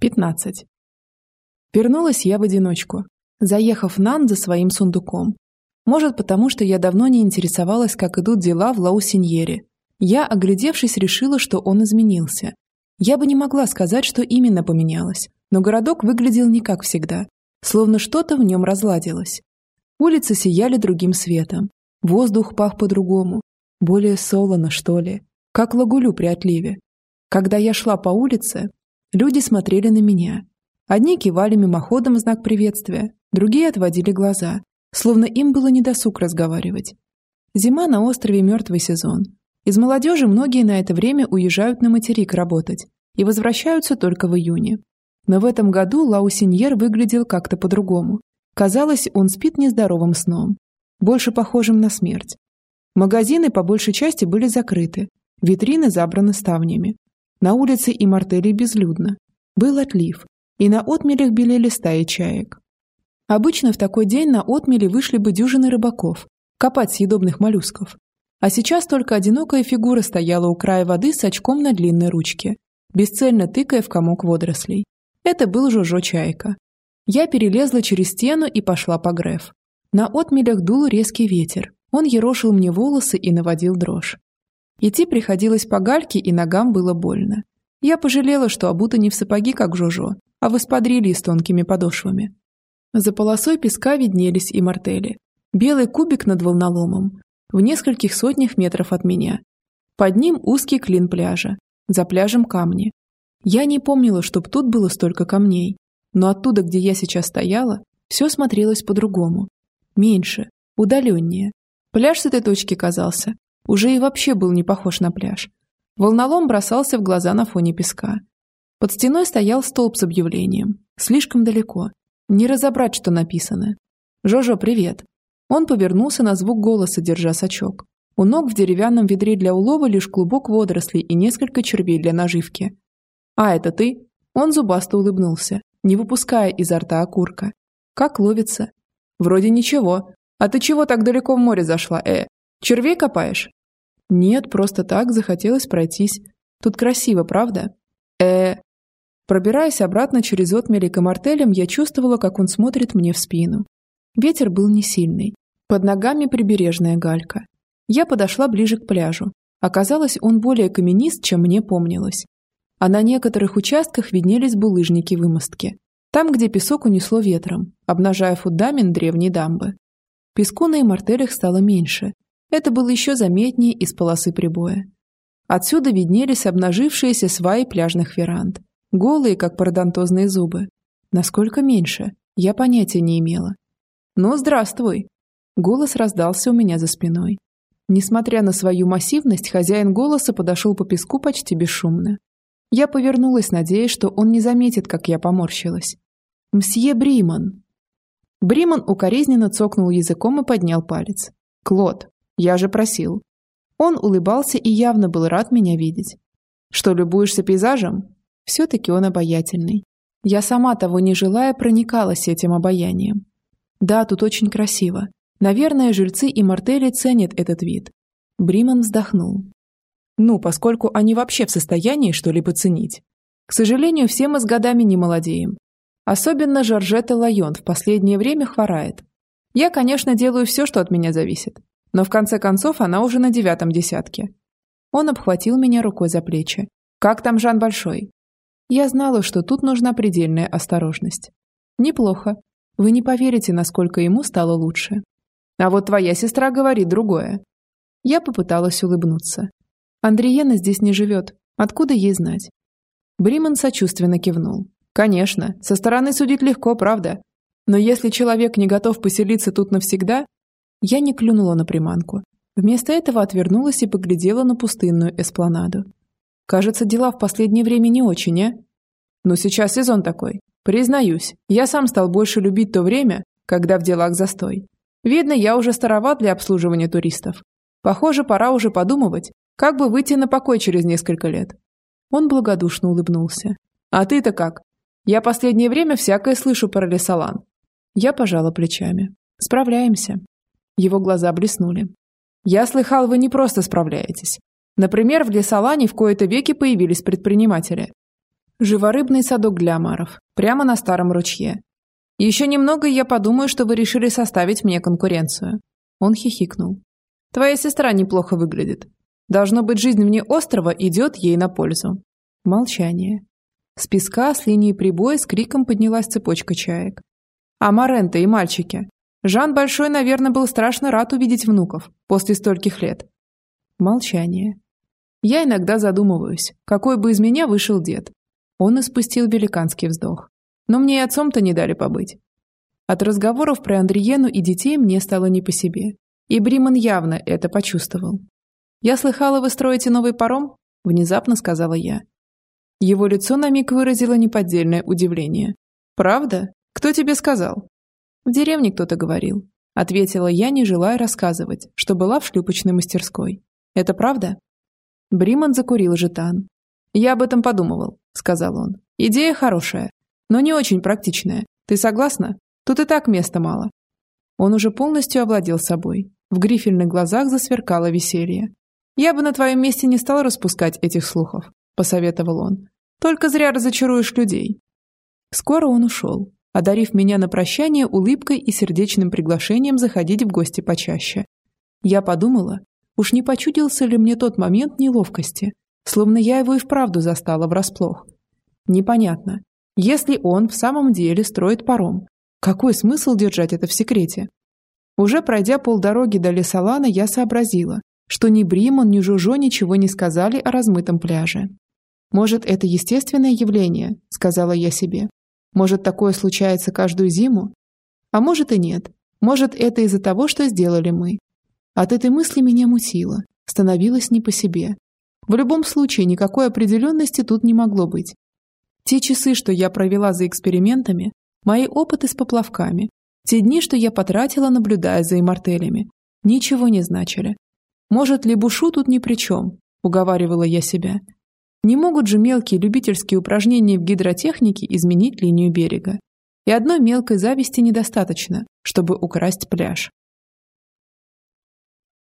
15. Вернулась я в одиночку, заехав Нан за своим сундуком. Может, потому что я давно не интересовалась, как идут дела в Лаусиньере. Я, оглядевшись, решила, что он изменился. Я бы не могла сказать, что именно поменялось, но городок выглядел не как всегда, словно что-то в нем разладилось. Улицы сияли другим светом, воздух пах по-другому, более солоно, что ли, как лагулю при отливе. Когда я шла по улице, Люди смотрели на меня. Одни кивали мимоходом в знак приветствия, другие отводили глаза, словно им было недосуг разговаривать. Зима на острове мертвый сезон. Из молодежи многие на это время уезжают на материк работать и возвращаются только в июне. Но в этом году Лаусиньер выглядел как-то по-другому. Казалось, он спит нездоровым сном, больше похожим на смерть. Магазины по большей части были закрыты, витрины забраны ставнями, на улице и мартелей безлюдно. Был отлив, и на отмелях белели стаи чаек. Обычно в такой день на отмели вышли бы дюжины рыбаков, копать съедобных моллюсков. А сейчас только одинокая фигура стояла у края воды с очком на длинной ручке, бесцельно тыкая в комок водорослей. Это был Жожо Чайка. Я перелезла через стену и пошла по Греф. На отмелях дул резкий ветер. Он ерошил мне волосы и наводил дрожь. Идти приходилось по гальке, и ногам было больно. Я пожалела, что обута не в сапоги, как Жожо, а в эспадрилье с тонкими подошвами. За полосой песка виднелись и мартели. Белый кубик над волноломом, в нескольких сотнях метров от меня. Под ним узкий клин пляжа, за пляжем камни. Я не помнила, чтоб тут было столько камней, но оттуда, где я сейчас стояла, все смотрелось по-другому. Меньше, удаленнее. Пляж с этой точки казался уже и вообще был не похож на пляж. Волнолом бросался в глаза на фоне песка. Под стеной стоял столб с объявлением. Слишком далеко. Не разобрать, что написано. «Жожо, привет!» Он повернулся на звук голоса, держа сачок. У ног в деревянном ведре для улова лишь клубок водорослей и несколько червей для наживки. «А, это ты?» Он зубасто улыбнулся, не выпуская изо рта окурка. «Как ловится?» «Вроде ничего. А ты чего так далеко в море зашла, э? Червей копаешь? Нет, просто так захотелось пройтись. Тут красиво, правда? э Пробираясь обратно через отмели к мартелям, я чувствовала, как он смотрит мне в спину. Ветер был не сильный. Под ногами прибережная галька. Я подошла ближе к пляжу. Оказалось, он более каменист, чем мне помнилось. А на некоторых участках виднелись булыжники вымостки. Там, где песок унесло ветром, обнажая фундамент древней дамбы. Песку на имартелях стало меньше, это было еще заметнее из полосы прибоя. Отсюда виднелись обнажившиеся сваи пляжных веранд, голые, как пародонтозные зубы. Насколько меньше, я понятия не имела. «Ну, здравствуй!» Голос раздался у меня за спиной. Несмотря на свою массивность, хозяин голоса подошел по песку почти бесшумно. Я повернулась, надеясь, что он не заметит, как я поморщилась. «Мсье Бриман!» Бриман укоризненно цокнул языком и поднял палец. «Клод, я же просил. Он улыбался и явно был рад меня видеть. Что, любуешься пейзажем? Все-таки он обаятельный. Я сама того не желая проникалась этим обаянием. Да, тут очень красиво. Наверное, жильцы и мартели ценят этот вид. Бриман вздохнул. Ну, поскольку они вообще в состоянии что-либо ценить. К сожалению, все мы с годами не молодеем. Особенно Жоржетта Лайон в последнее время хворает. Я, конечно, делаю все, что от меня зависит. Но в конце концов она уже на девятом десятке. Он обхватил меня рукой за плечи. «Как там Жан Большой?» Я знала, что тут нужна предельная осторожность. «Неплохо. Вы не поверите, насколько ему стало лучше. А вот твоя сестра говорит другое». Я попыталась улыбнуться. «Андриена здесь не живет. Откуда ей знать?» Бриман сочувственно кивнул. «Конечно, со стороны судить легко, правда? Но если человек не готов поселиться тут навсегда, я не клюнула на приманку. Вместо этого отвернулась и поглядела на пустынную эспланаду. Кажется, дела в последнее время не очень, а? Но сейчас сезон такой. Признаюсь, я сам стал больше любить то время, когда в делах застой. Видно, я уже староват для обслуживания туристов. Похоже, пора уже подумывать, как бы выйти на покой через несколько лет. Он благодушно улыбнулся. А ты-то как? Я последнее время всякое слышу про Лесолан. Я пожала плечами. Справляемся. Его глаза блеснули. «Я слыхал, вы не просто справляетесь. Например, в Лесолане в кои-то веки появились предприниматели. Живорыбный садок для омаров. Прямо на старом ручье. Еще немного, и я подумаю, что вы решили составить мне конкуренцию. Он хихикнул. Твоя сестра неплохо выглядит. Должно быть, жизнь вне острова идет ей на пользу. Молчание. С песка с линии прибоя с криком поднялась цепочка чаек. А Марента и мальчики. Жан Большой, наверное, был страшно рад увидеть внуков после стольких лет. Молчание. Я иногда задумываюсь, какой бы из меня вышел дед. Он испустил великанский вздох. Но мне и отцом-то не дали побыть. От разговоров про Андриену и детей мне стало не по себе. И Бриман явно это почувствовал. «Я слыхала, вы строите новый паром?» – внезапно сказала я. Его лицо на миг выразило неподдельное удивление. «Правда? Кто тебе сказал?» «В деревне кто-то говорил», – ответила я, не желая рассказывать, что была в шлюпочной мастерской. «Это правда?» Бриман закурил жетан. «Я об этом подумывал», – сказал он. «Идея хорошая, но не очень практичная. Ты согласна? Тут и так места мало». Он уже полностью овладел собой. В грифельных глазах засверкало веселье. «Я бы на твоем месте не стал распускать этих слухов», – посоветовал он. «Только зря разочаруешь людей». Скоро он ушел, одарив меня на прощание улыбкой и сердечным приглашением заходить в гости почаще. Я подумала, уж не почудился ли мне тот момент неловкости, словно я его и вправду застала врасплох. Непонятно, если он в самом деле строит паром, какой смысл держать это в секрете? Уже пройдя полдороги до Лесолана, я сообразила, что ни Бримон, ни Жужо ничего не сказали о размытом пляже. «Может, это естественное явление?» – сказала я себе. «Может, такое случается каждую зиму? А может и нет. Может, это из-за того, что сделали мы. От этой мысли меня мутило, становилось не по себе. В любом случае, никакой определенности тут не могло быть. Те часы, что я провела за экспериментами, мои опыты с поплавками, те дни, что я потратила, наблюдая за имартелями, ничего не значили. Может, Лебушу тут ни при чем, уговаривала я себя. Не могут же мелкие любительские упражнения в гидротехнике изменить линию берега. И одной мелкой зависти недостаточно, чтобы украсть пляж.